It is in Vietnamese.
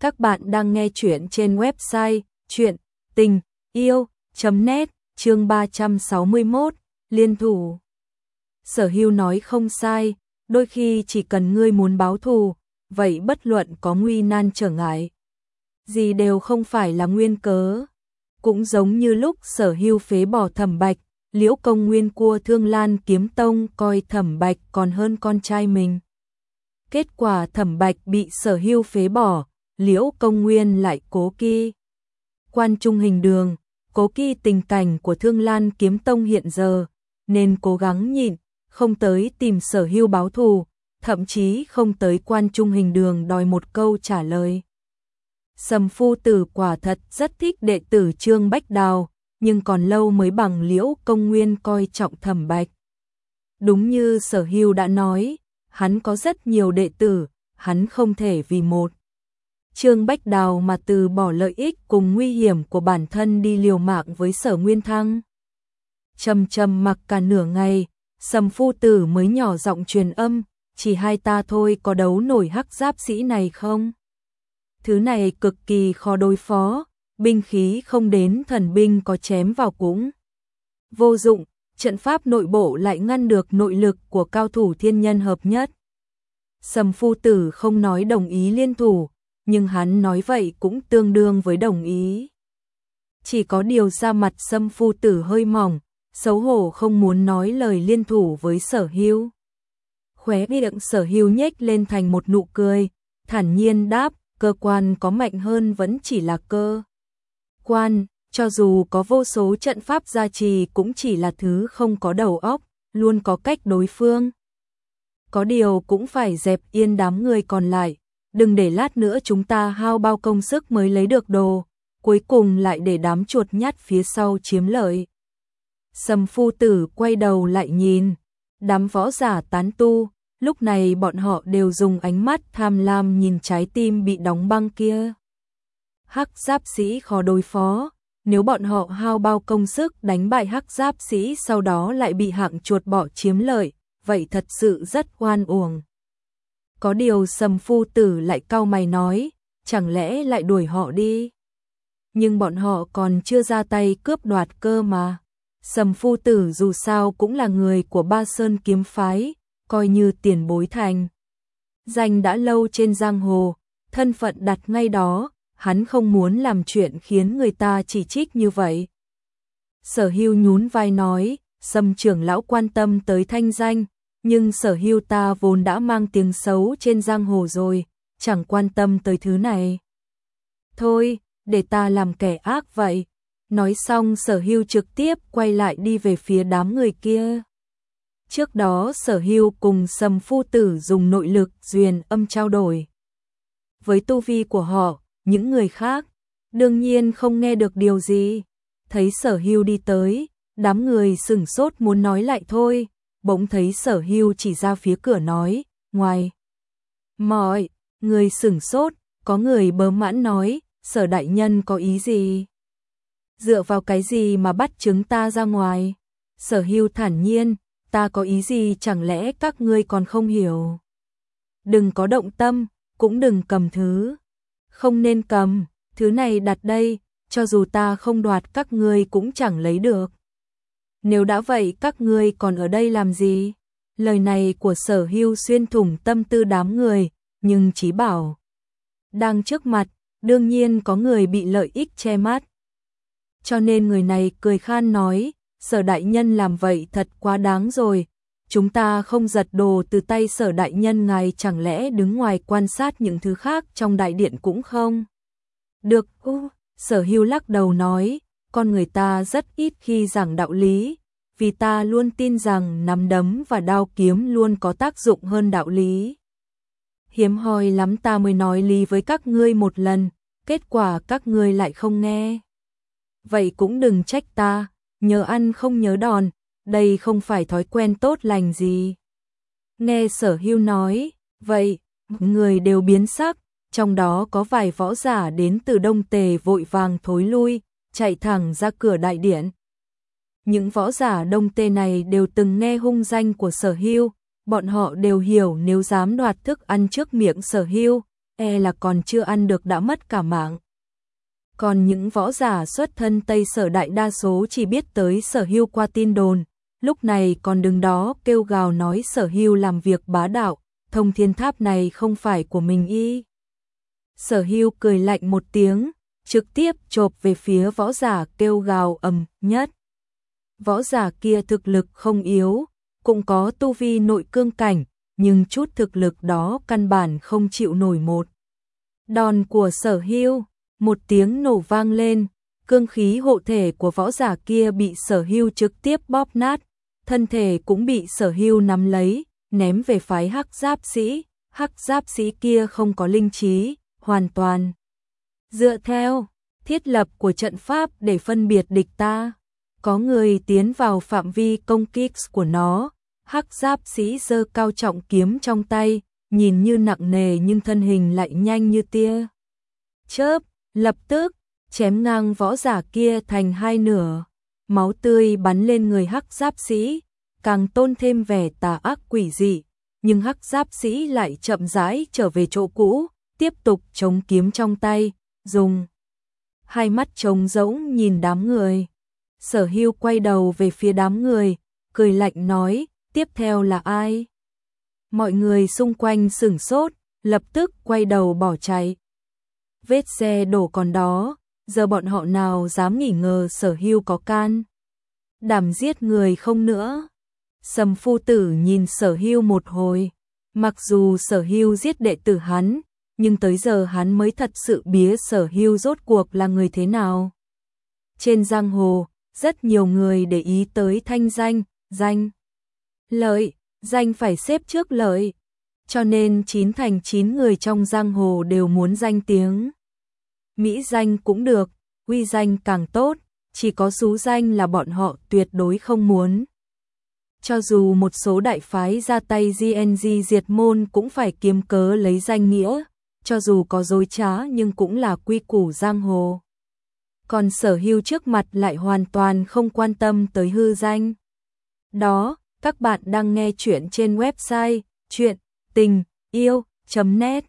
Các bạn đang nghe chuyện trên website chuyện tình yêu.net chương 361 liên thủ. Sở hưu nói không sai, đôi khi chỉ cần ngươi muốn báo thù, vậy bất luận có nguy nan trở ngại. Gì đều không phải là nguyên cớ. Cũng giống như lúc sở hưu phế bỏ thẩm bạch, liễu công nguyên cua thương lan kiếm tông coi thẩm bạch còn hơn con trai mình. Kết quả thẩm bạch bị sở hưu phế bỏ, liễu công nguyên lại cố kỳ. Quan trung hình đường, cố kỳ tình cảnh của thương lan kiếm tông hiện giờ, nên cố gắng nhịn, không tới tìm sở hưu báo thù, thậm chí không tới quan trung hình đường đòi một câu trả lời. Sầm phu tử quả thật rất thích đệ tử Trương Bách Đào, nhưng còn lâu mới bằng liễu công nguyên coi trọng thẩm bạch. Đúng như sở hưu đã nói, hắn có rất nhiều đệ tử, hắn không thể vì một. Trương Bách Đào mà từ bỏ lợi ích cùng nguy hiểm của bản thân đi liều mạng với sở nguyên thăng. Trầm trầm mặc cả nửa ngày, sầm phu tử mới nhỏ giọng truyền âm, chỉ hai ta thôi có đấu nổi hắc giáp sĩ này không? Thứ này cực kỳ khó đối phó, binh khí không đến thần binh có chém vào cũng. Vô dụng, trận pháp nội bộ lại ngăn được nội lực của cao thủ thiên nhân hợp nhất. Sầm phu tử không nói đồng ý liên thủ, nhưng hắn nói vậy cũng tương đương với đồng ý. Chỉ có điều ra mặt sâm phu tử hơi mỏng, xấu hổ không muốn nói lời liên thủ với sở hưu. Khóe miệng sở hưu nhếch lên thành một nụ cười, thản nhiên đáp, cơ quan có mạnh hơn vẫn chỉ là cơ. Quan, cho dù có vô số trận pháp gia trì cũng chỉ là thứ không có đầu óc, luôn có cách đối phương. Có điều cũng phải dẹp yên đám người còn lại, đừng để lát nữa chúng ta hao bao công sức mới lấy được đồ, cuối cùng lại để đám chuột nhắt phía sau chiếm lợi. Sầm phu tử quay đầu lại nhìn, đám võ giả tán tu, lúc này bọn họ đều dùng ánh mắt tham lam nhìn trái tim bị đóng băng kia. Hắc giáp sĩ khó đối phó, nếu bọn họ hao bao công sức đánh bại hắc giáp sĩ sau đó lại bị hạng chuột bỏ chiếm lợi, vậy thật sự rất oan uổng. Có điều sầm phu tử lại cau mày nói, chẳng lẽ lại đuổi họ đi? Nhưng bọn họ còn chưa ra tay cướp đoạt cơ mà. Sầm phu tử dù sao cũng là người của ba sơn kiếm phái, coi như tiền bối thành. Danh đã lâu trên giang hồ, thân phận đặt ngay đó, hắn không muốn làm chuyện khiến người ta chỉ trích như vậy. Sở hưu nhún vai nói, sầm trưởng lão quan tâm tới thanh danh, nhưng sở hưu ta vốn đã mang tiếng xấu trên giang hồ rồi, chẳng quan tâm tới thứ này. Thôi, để ta làm kẻ ác vậy. Nói xong sở hưu trực tiếp quay lại đi về phía đám người kia. Trước đó sở hưu cùng sầm phu tử dùng nội lực duyên âm trao đổi. Với tu vi của họ, những người khác, đương nhiên không nghe được điều gì. Thấy sở hưu đi tới, đám người sửng sốt muốn nói lại thôi, bỗng thấy sở hưu chỉ ra phía cửa nói, ngoài. Mọi, người sửng sốt, có người bớ mãn nói, sở đại nhân có ý gì? Dựa vào cái gì mà bắt chứng ta ra ngoài? Sở hưu thản nhiên, ta có ý gì chẳng lẽ các ngươi còn không hiểu? Đừng có động tâm, cũng đừng cầm thứ. Không nên cầm, thứ này đặt đây, cho dù ta không đoạt các ngươi cũng chẳng lấy được. Nếu đã vậy các ngươi còn ở đây làm gì? Lời này của sở hưu xuyên thủng tâm tư đám người, nhưng chí bảo. Đang trước mặt, đương nhiên có người bị lợi ích che mắt. Cho nên người này cười khan nói, sở đại nhân làm vậy thật quá đáng rồi. Chúng ta không giật đồ từ tay sở đại nhân ngài chẳng lẽ đứng ngoài quan sát những thứ khác trong đại điện cũng không? Được, uh, sở hưu lắc đầu nói, con người ta rất ít khi giảng đạo lý, vì ta luôn tin rằng nắm đấm và đao kiếm luôn có tác dụng hơn đạo lý. Hiếm hoi lắm ta mới nói lý với các ngươi một lần, kết quả các ngươi lại không nghe. Vậy cũng đừng trách ta, nhớ ăn không nhớ đòn, đây không phải thói quen tốt lành gì. Nghe sở hưu nói, vậy, người đều biến sắc, trong đó có vài võ giả đến từ đông tề vội vàng thối lui, chạy thẳng ra cửa đại điện. Những võ giả đông tê này đều từng nghe hung danh của sở hưu, bọn họ đều hiểu nếu dám đoạt thức ăn trước miệng sở hưu, e là còn chưa ăn được đã mất cả mạng. Còn những võ giả xuất thân Tây Sở đại đa số chỉ biết tới sở hưu qua tin đồn, lúc này còn đứng đó kêu gào nói sở hưu làm việc bá đạo, thông thiên tháp này không phải của mình y. Sở hưu cười lạnh một tiếng, trực tiếp chộp về phía võ giả kêu gào ầm nhất. Võ giả kia thực lực không yếu, cũng có tu vi nội cương cảnh, nhưng chút thực lực đó căn bản không chịu nổi một. Đòn của sở hưu, một tiếng nổ vang lên, cương khí hộ thể của võ giả kia bị sở hưu trực tiếp bóp nát, thân thể cũng bị sở hưu nắm lấy, ném về phái hắc giáp sĩ, hắc giáp sĩ kia không có linh trí, hoàn toàn. Dựa theo thiết lập của trận pháp để phân biệt địch ta, có người tiến vào phạm vi công kích của nó, hắc giáp sĩ giơ cao trọng kiếm trong tay, nhìn như nặng nề nhưng thân hình lại nhanh như tia. Chớp, lập tức, chém ngang võ giả kia thành hai nửa, máu tươi bắn lên người hắc giáp sĩ, càng tôn thêm vẻ tà ác quỷ dị, nhưng hắc giáp sĩ lại chậm rãi trở về chỗ cũ, tiếp tục chống kiếm trong tay, dùng hai mắt trống rỗng nhìn đám người. Sở hưu quay đầu về phía đám người, cười lạnh nói, tiếp theo là ai? Mọi người xung quanh sửng sốt, lập tức quay đầu bỏ chạy. Vết xe đổ còn đó, giờ bọn họ nào dám nghỉ ngờ sở hưu có can. Đảm giết người không nữa. Sầm phu tử nhìn sở hưu một hồi, mặc dù sở hưu giết đệ tử hắn, nhưng tới giờ hắn mới thật sự bía sở hưu rốt cuộc là người thế nào. Trên giang hồ, rất nhiều người để ý tới thanh danh, danh, lợi, danh phải xếp trước lợi, cho nên chín thành chín người trong giang hồ đều muốn danh tiếng. Mỹ danh cũng được, uy danh càng tốt, chỉ có xú danh là bọn họ tuyệt đối không muốn. Cho dù một số đại phái ra tay GNG diệt môn cũng phải kiếm cớ lấy danh nghĩa, cho dù có dối trá nhưng cũng là quy củ giang hồ. Còn sở hưu trước mặt lại hoàn toàn không quan tâm tới hư danh. Đó, các bạn đang nghe chuyện trên website chuyện tình yêu.net